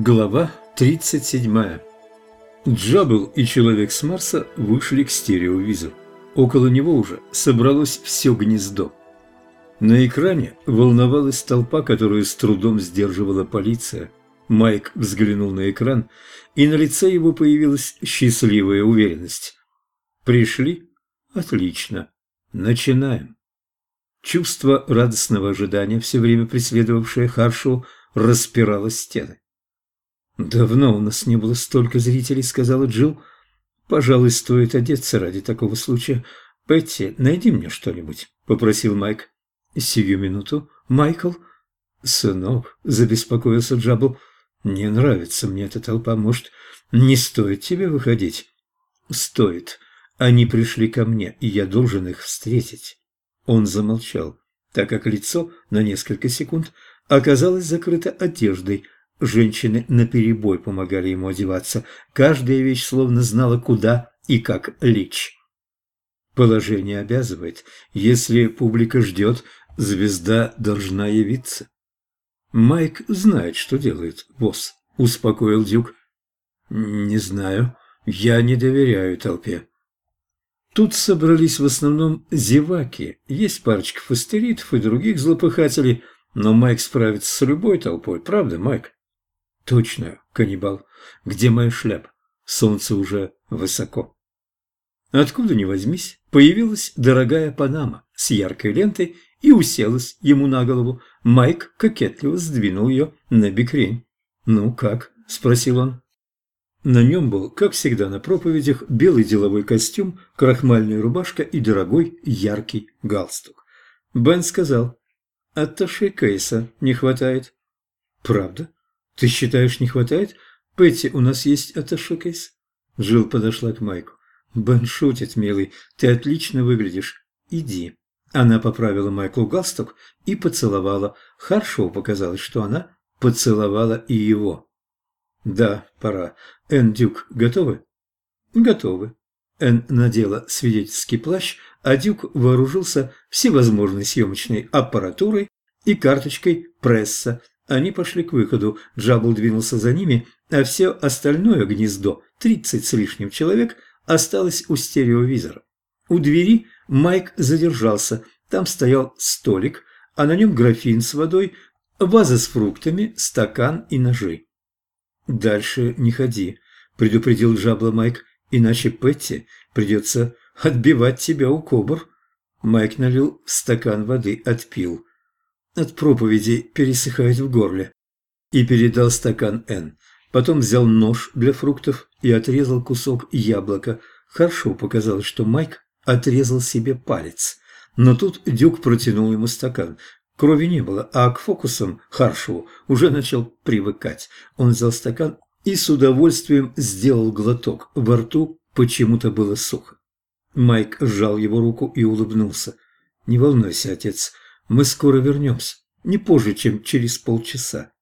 Глава 37. Джабл и Человек с Марса вышли к стереовизору. Около него уже собралось все гнездо. На экране волновалась толпа, которую с трудом сдерживала полиция. Майк взглянул на экран, и на лице его появилась счастливая уверенность. «Пришли? Отлично. Начинаем». Чувство радостного ожидания, все время преследовавшее Харшоу, распирало стены. «Давно у нас не было столько зрителей», — сказала Джилл. «Пожалуй, стоит одеться ради такого случая. Петти, найди мне что-нибудь», — попросил Майк. «Сию минуту, Майкл». «Сынок», — забеспокоился Джабл, — «не нравится мне эта толпа. Может, не стоит тебе выходить?» «Стоит. Они пришли ко мне, и я должен их встретить». Он замолчал, так как лицо на несколько секунд оказалось закрыто одеждой — Женщины наперебой помогали ему одеваться. Каждая вещь словно знала, куда и как лечь. Положение обязывает. Если публика ждет, звезда должна явиться. «Майк знает, что делает, босс», — успокоил Дюк. «Не знаю. Я не доверяю толпе». Тут собрались в основном зеваки. Есть парочка фастеритов и других злопыхателей, но Майк справится с любой толпой, правда, Майк? Точно, каннибал. Где моя шляпа? Солнце уже высоко. Откуда ни возьмись, появилась дорогая Панама с яркой лентой и уселась ему на голову. Майк кокетливо сдвинул ее на бикрень. «Ну как?» – спросил он. На нем был, как всегда на проповедях, белый деловой костюм, крахмальная рубашка и дорогой яркий галстук. Бен сказал, «Атташе Кейса не хватает». «Правда?» «Ты считаешь, не хватает? Петти, у нас есть аташекейс?» Джилл подошла к Майку. «Бен шутит, милый. Ты отлично выглядишь. Иди». Она поправила Майклу галстук и поцеловала. Харшоу показалось, что она поцеловала и его. «Да, пора. Энн Дюк готовы?» «Готовы». Энн надела свидетельский плащ, а Дюк вооружился всевозможной съемочной аппаратурой и карточкой пресса, они пошли к выходу, Джабл двинулся за ними, а все остальное гнездо, тридцать с лишним человек, осталось у стереовизора. У двери Майк задержался, там стоял столик, а на нем графин с водой, ваза с фруктами, стакан и ножи. «Дальше не ходи», – предупредил Джабла Майк, – «иначе Петти придется отбивать тебя у кобр». Майк налил стакан воды, отпил от проповеди пересыхает в горле. И передал стакан Н. Потом взял нож для фруктов и отрезал кусок яблока. Хорошо показалось, что Майк отрезал себе палец. Но тут Дюк протянул ему стакан. Крови не было, а к фокусам Харшеву уже начал привыкать. Он взял стакан и с удовольствием сделал глоток. Во рту почему-то было сухо. Майк сжал его руку и улыбнулся. «Не волнуйся, отец, мы скоро вернемся, не позже, чем через полчаса.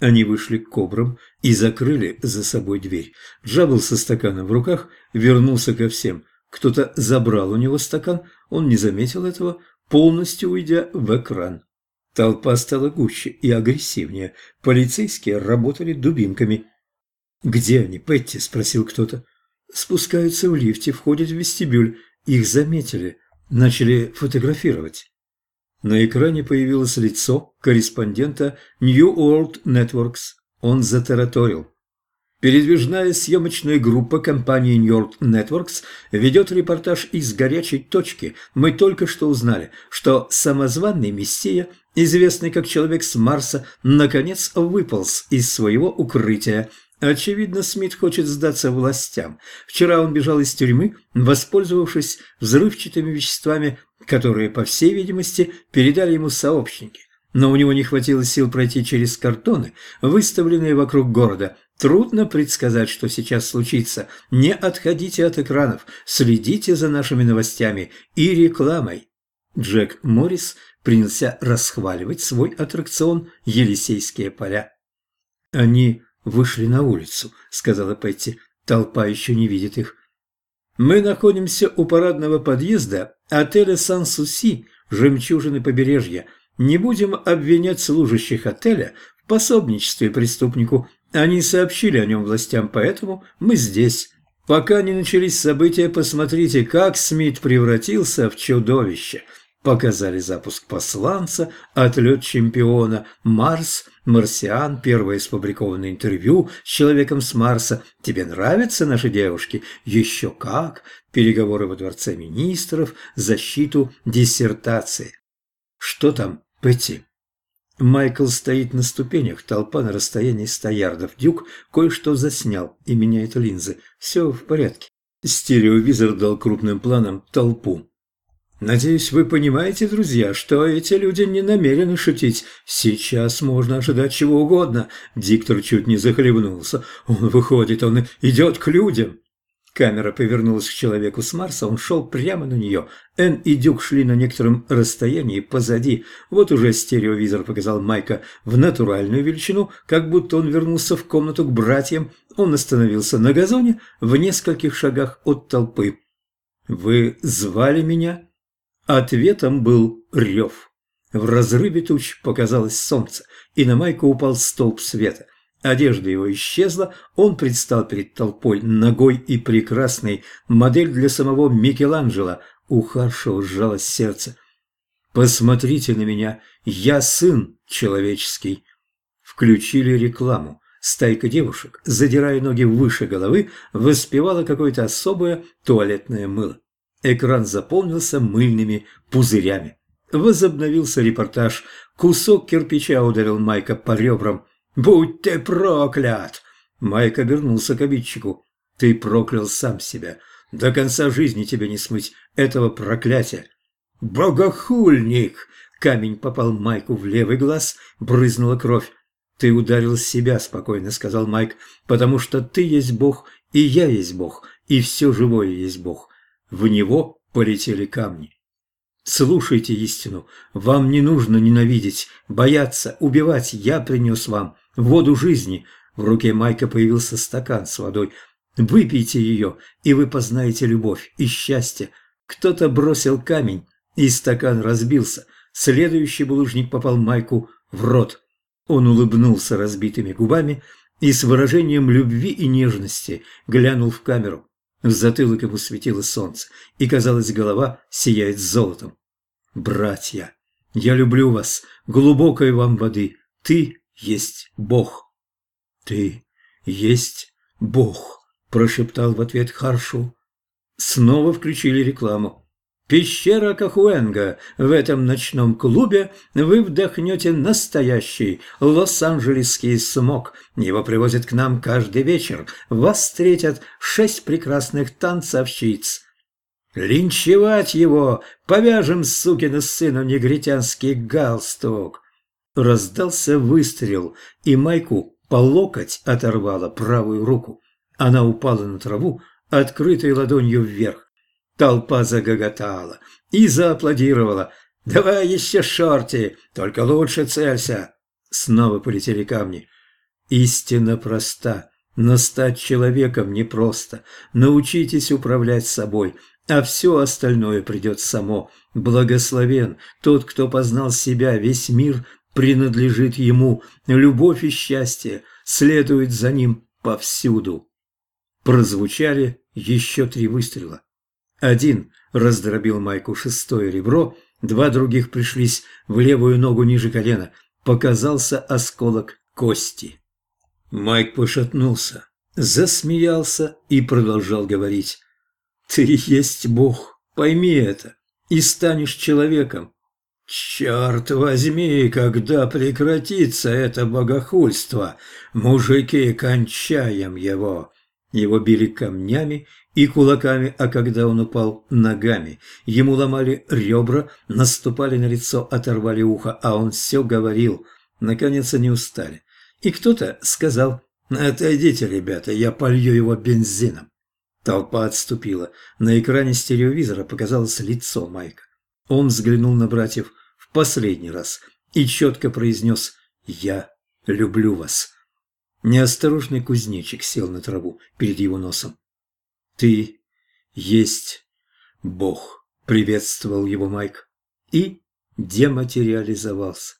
Они вышли к кобрам и закрыли за собой дверь. Джабл со стаканом в руках вернулся ко всем. Кто-то забрал у него стакан, он не заметил этого, полностью уйдя в экран. Толпа стала гуще и агрессивнее. Полицейские работали дубинками. «Где они, Петти?» – спросил кто-то. «Спускаются в лифте, входят в вестибюль. Их заметили. Начали фотографировать». На экране появилось лицо корреспондента New World Networks. Он затараторил. Передвижная съемочная группа компании New York Networks ведет репортаж из горячей точки. Мы только что узнали, что самозванный Мессия, известный как человек с Марса, наконец выполз из своего укрытия – Очевидно, Смит хочет сдаться властям. Вчера он бежал из тюрьмы, воспользовавшись взрывчатыми веществами, которые, по всей видимости, передали ему сообщники. Но у него не хватило сил пройти через картоны, выставленные вокруг города. Трудно предсказать, что сейчас случится. Не отходите от экранов, следите за нашими новостями и рекламой. Джек Моррис принялся расхваливать свой аттракцион «Елисейские поля». Они вышли на улицу», — сказала Петти. «Толпа еще не видит их». «Мы находимся у парадного подъезда отеля Сан-Суси, жемчужины побережья. Не будем обвинять служащих отеля в пособничестве преступнику. Они сообщили о нем властям, поэтому мы здесь. Пока не начались события, посмотрите, как Смит превратился в чудовище. Показали запуск посланца, отлет чемпиона, Марс, Марсиан, первое сфабрикованное интервью с человеком с Марса. Тебе нравятся наши девушки? Еще как! Переговоры во дворце министров, защиту диссертации. Что там, Петти? Майкл стоит на ступенях, толпа на расстоянии ста ярдов. Дюк кое-что заснял и меняет линзы. Все в порядке. Стереовизор дал крупным планом толпу. Надеюсь, вы понимаете, друзья, что эти люди не намерены шутить. Сейчас можно ожидать чего угодно. Диктор чуть не захлебнулся. Он выходит, он идет к людям. Камера повернулась к человеку с Марса, он шел прямо на нее. Энн и Дюк шли на некотором расстоянии позади. Вот уже стереовизор показал Майка в натуральную величину, как будто он вернулся в комнату к братьям. Он остановился на газоне в нескольких шагах от толпы. «Вы звали меня?» Ответом был рев. В разрыве туч показалось солнце, и на Майка упал столб света. Одежда его исчезла, он предстал перед толпой ногой и прекрасной, модель для самого Микеланджело. У Харшоу сжалось сердце. «Посмотрите на меня, я сын человеческий». Включили рекламу. Стайка девушек, задирая ноги выше головы, воспевала какое-то особое туалетное мыло. Экран заполнился мыльными пузырями. Возобновился репортаж. Кусок кирпича ударил Майка по ребрам. «Будь ты проклят!» Майк обернулся к обидчику. «Ты проклял сам себя. До конца жизни тебе не смыть этого проклятия». «Богохульник!» Камень попал Майку в левый глаз, брызнула кровь. «Ты ударил себя», — спокойно сказал Майк, «потому что ты есть Бог, и я есть Бог, и все живое есть Бог». В него полетели камни. Слушайте истину. Вам не нужно ненавидеть, бояться, убивать. Я принес вам воду жизни. В руке Майка появился стакан с водой. Выпейте ее, и вы познаете любовь и счастье. Кто-то бросил камень, и стакан разбился. Следующий булыжник попал Майку в рот. Он улыбнулся разбитыми губами и с выражением любви и нежности глянул в камеру. В затылок ему светило солнце, и, казалось, голова сияет золотом. «Братья, я люблю вас, глубокой вам воды. Ты есть Бог». «Ты есть Бог», – прошептал в ответ Харшу. Снова включили рекламу. Пещера Кахуэнга. В этом ночном клубе вы вдохнете настоящий лос-анджелесский смог. Его привозят к нам каждый вечер. Вас встретят шесть прекрасных танцовщиц. «Линчевать его! Повяжем, сукина сыну, негритянский галстук!» Раздался выстрел, и Майку по локоть оторвала правую руку. Она упала на траву, открытой ладонью вверх. Толпа загоготала и зааплодировала. «Давай еще шорти, только лучше целься!» Снова полетели камни. Истина проста, но стать человеком непросто. Научитесь управлять собой, а все остальное придет само. Благословен тот, кто познал себя, весь мир принадлежит ему. Любовь и счастье следуют за ним повсюду. Прозвучали еще три выстрела. Один раздробил Майку шестое ребро, два других пришлись в левую ногу ниже колена. Показался осколок кости. Майк пошатнулся, засмеялся и продолжал говорить. «Ты есть Бог, пойми это, и станешь человеком. Черт возьми, когда прекратится это богохульство, мужики, кончаем его!» Его били камнями и кулаками, а когда он упал ногами, ему ломали ребра, наступали на лицо, оторвали ухо, а он все говорил. Наконец они устали. И кто-то сказал «Отойдите, ребята, я полью его бензином». Толпа отступила. На экране стереовизора показалось лицо Майка. Он взглянул на братьев в последний раз и четко произнес «Я люблю вас». Неосторожный кузнечик сел на траву перед его носом. «Ты есть Бог», — приветствовал его Майк. И дематериализовался.